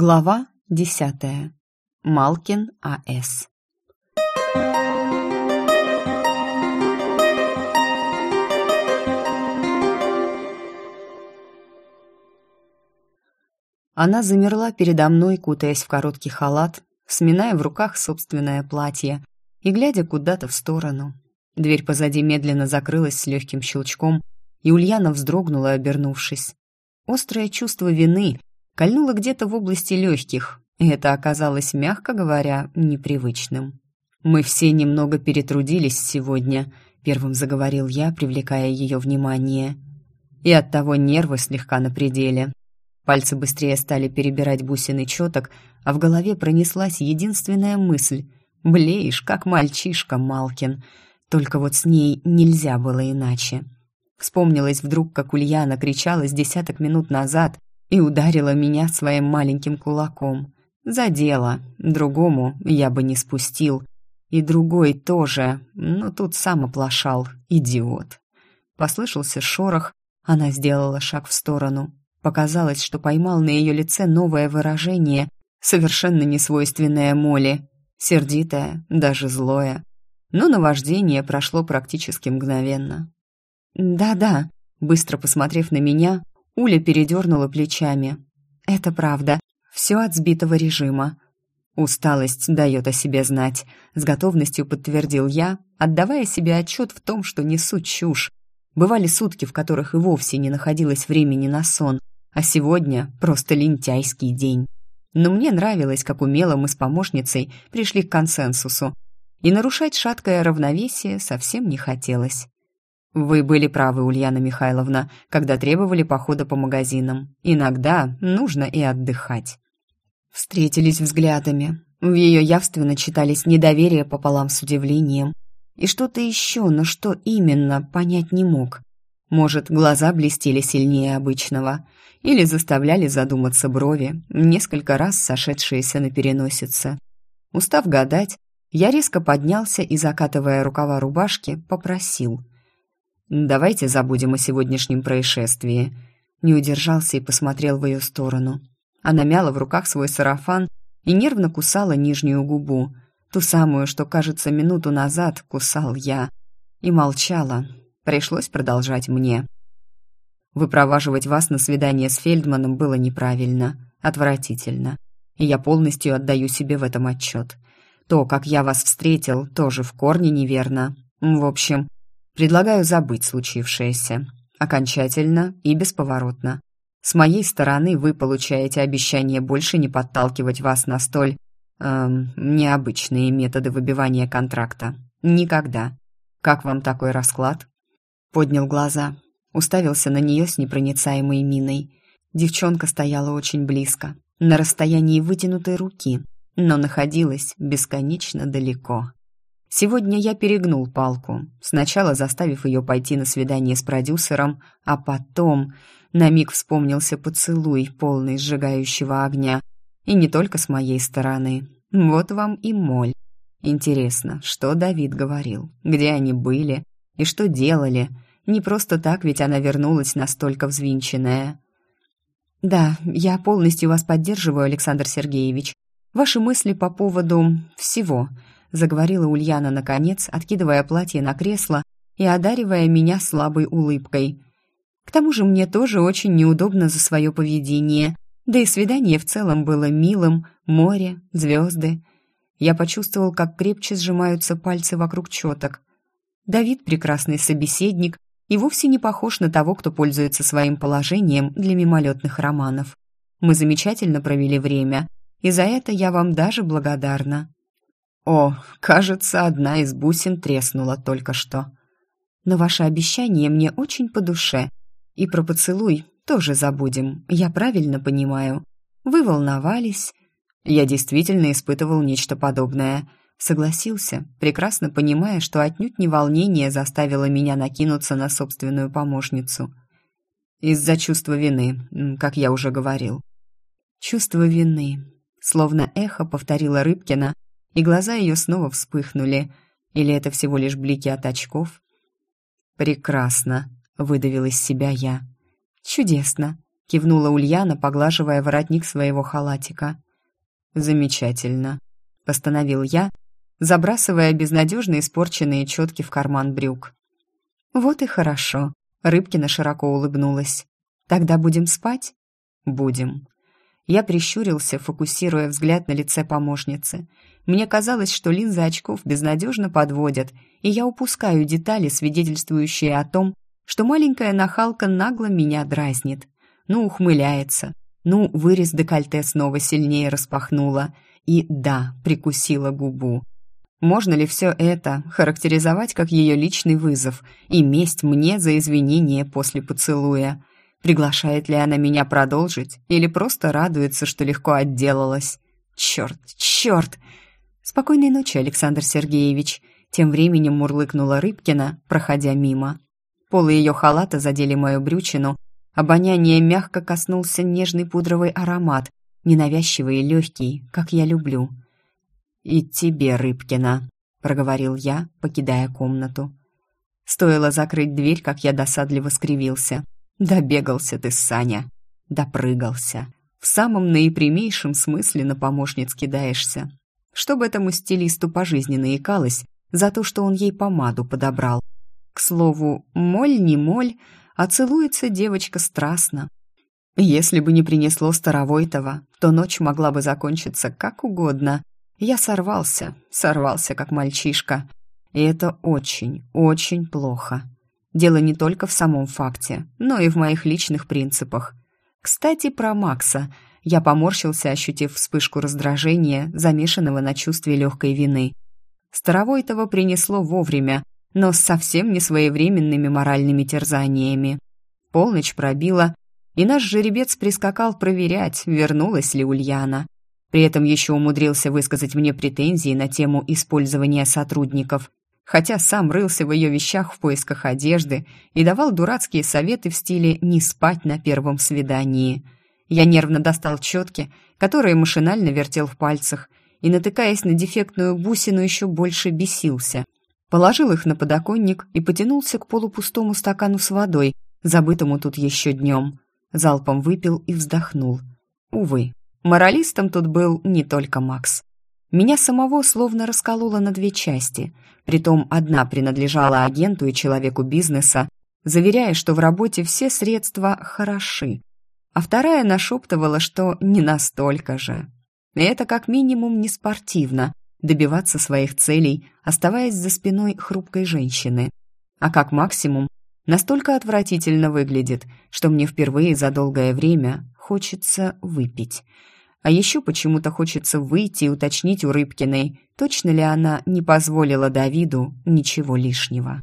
Глава десятая. Малкин А.С. Она замерла передо мной, кутаясь в короткий халат, сминая в руках собственное платье и глядя куда-то в сторону. Дверь позади медленно закрылась с легким щелчком, и Ульяна вздрогнула, обернувшись. Острое чувство вины кольнуло где-то в области легких, и это оказалось, мягко говоря, непривычным. «Мы все немного перетрудились сегодня», — первым заговорил я, привлекая ее внимание. И оттого нервы слегка на пределе. Пальцы быстрее стали перебирать бусины четок, а в голове пронеслась единственная мысль — «Блеешь, как мальчишка, Малкин». Только вот с ней нельзя было иначе. Вспомнилось вдруг, как Ульяна кричала с десяток минут назад, и ударила меня своим маленьким кулаком. Задела, другому я бы не спустил. И другой тоже, но тут сам оплошал, идиот. Послышался шорох, она сделала шаг в сторону. Показалось, что поймал на ее лице новое выражение, совершенно несвойственное Моле, сердитое, даже злое. Но наваждение прошло практически мгновенно. «Да-да», быстро посмотрев на меня, Уля передернула плечами. «Это правда. Все от сбитого режима». «Усталость дает о себе знать», — с готовностью подтвердил я, отдавая себе отчет в том, что несу чушь. Бывали сутки, в которых и вовсе не находилось времени на сон, а сегодня просто лентяйский день. Но мне нравилось, как умело мы с помощницей пришли к консенсусу, и нарушать шаткое равновесие совсем не хотелось. Вы были правы, Ульяна Михайловна, когда требовали похода по магазинам. Иногда нужно и отдыхать. Встретились взглядами. В ее явственно читались недоверие пополам с удивлением. И что-то еще, но что именно, понять не мог. Может, глаза блестели сильнее обычного, или заставляли задуматься брови, несколько раз сошедшиеся на переносице. Устав гадать, я резко поднялся и, закатывая рукава рубашки, попросил — «Давайте забудем о сегодняшнем происшествии». Не удержался и посмотрел в ее сторону. Она мяла в руках свой сарафан и нервно кусала нижнюю губу, ту самую, что, кажется, минуту назад кусал я. И молчала. Пришлось продолжать мне. Выпроваживать вас на свидание с Фельдманом было неправильно, отвратительно. И я полностью отдаю себе в этом отчет. То, как я вас встретил, тоже в корне неверно. В общем, Предлагаю забыть случившееся. Окончательно и бесповоротно. С моей стороны вы получаете обещание больше не подталкивать вас на столь... Эм, необычные методы выбивания контракта. Никогда. Как вам такой расклад? Поднял глаза. Уставился на нее с непроницаемой миной. Девчонка стояла очень близко, на расстоянии вытянутой руки, но находилась бесконечно далеко. Сегодня я перегнул палку, сначала заставив ее пойти на свидание с продюсером, а потом на миг вспомнился поцелуй, полный сжигающего огня. И не только с моей стороны. Вот вам и моль. Интересно, что Давид говорил, где они были и что делали. Не просто так, ведь она вернулась настолько взвинченная. «Да, я полностью вас поддерживаю, Александр Сергеевич. Ваши мысли по поводу всего», заговорила Ульяна наконец, откидывая платье на кресло и одаривая меня слабой улыбкой. К тому же мне тоже очень неудобно за свое поведение, да и свидание в целом было милым, море, звезды. Я почувствовал, как крепче сжимаются пальцы вокруг четок. Давид прекрасный собеседник и вовсе не похож на того, кто пользуется своим положением для мимолетных романов. Мы замечательно провели время, и за это я вам даже благодарна. О, кажется, одна из бусин треснула только что. Но ваше обещание мне очень по душе. И про поцелуй тоже забудем, я правильно понимаю. Вы волновались. Я действительно испытывал нечто подобное. Согласился, прекрасно понимая, что отнюдь не волнение заставило меня накинуться на собственную помощницу. Из-за чувства вины, как я уже говорил. Чувство вины. Словно эхо повторила Рыбкина, и глаза ее снова вспыхнули. Или это всего лишь блики от очков? «Прекрасно», — выдавил из себя я. «Чудесно», — кивнула Ульяна, поглаживая воротник своего халатика. «Замечательно», — постановил я, забрасывая безнадежно испорченные четки в карман брюк. «Вот и хорошо», — Рыбкина широко улыбнулась. «Тогда будем спать?» «Будем». Я прищурился, фокусируя взгляд на лице помощницы. Мне казалось, что линзы очков безнадежно подводят, и я упускаю детали, свидетельствующие о том, что маленькая нахалка нагло меня дразнит. Ну, ухмыляется. Ну, вырез декольте снова сильнее распахнула. И да, прикусила губу. Можно ли все это характеризовать как ее личный вызов и месть мне за извинение после поцелуя? Приглашает ли она меня продолжить или просто радуется, что легко отделалась? Черт, черт! Спокойной ночи, Александр Сергеевич. Тем временем мурлыкнула Рыбкина, проходя мимо. Полы ее халата задели мою брючину, обоняние мягко коснулся нежный пудровый аромат, ненавязчивый и легкий, как я люблю. «И тебе, Рыбкина», — проговорил я, покидая комнату. Стоило закрыть дверь, как я досадливо скривился. «Добегался ты, Саня!» «Допрыгался!» В самом наипрямейшем смысле на помощниц кидаешься. Чтобы этому стилисту по жизни наикалось за то, что он ей помаду подобрал. К слову, моль не моль, а целуется девочка страстно. Если бы не принесло Старовойтова, то ночь могла бы закончиться как угодно. Я сорвался, сорвался как мальчишка. И это очень, очень плохо. Дело не только в самом факте, но и в моих личных принципах. Кстати, про Макса. Я поморщился, ощутив вспышку раздражения, замешанного на чувстве легкой вины. Старовойтова принесло вовремя, но с совсем не своевременными моральными терзаниями. Полночь пробила, и наш жеребец прискакал проверять, вернулась ли Ульяна. При этом еще умудрился высказать мне претензии на тему использования сотрудников, хотя сам рылся в ее вещах в поисках одежды и давал дурацкие советы в стиле «не спать на первом свидании». Я нервно достал четки, которые машинально вертел в пальцах, и, натыкаясь на дефектную бусину, еще больше бесился. Положил их на подоконник и потянулся к полупустому стакану с водой, забытому тут еще днем. Залпом выпил и вздохнул. Увы, Моралистом тут был не только Макс. Меня самого словно раскололо на две части, притом одна принадлежала агенту и человеку бизнеса, заверяя, что в работе все средства хороши, а вторая нашептывала, что не настолько же. И это как минимум не спортивно – добиваться своих целей, оставаясь за спиной хрупкой женщины. А как максимум, настолько отвратительно выглядит, что мне впервые за долгое время хочется выпить. А еще почему-то хочется выйти и уточнить у Рыбкиной, точно ли она не позволила Давиду ничего лишнего.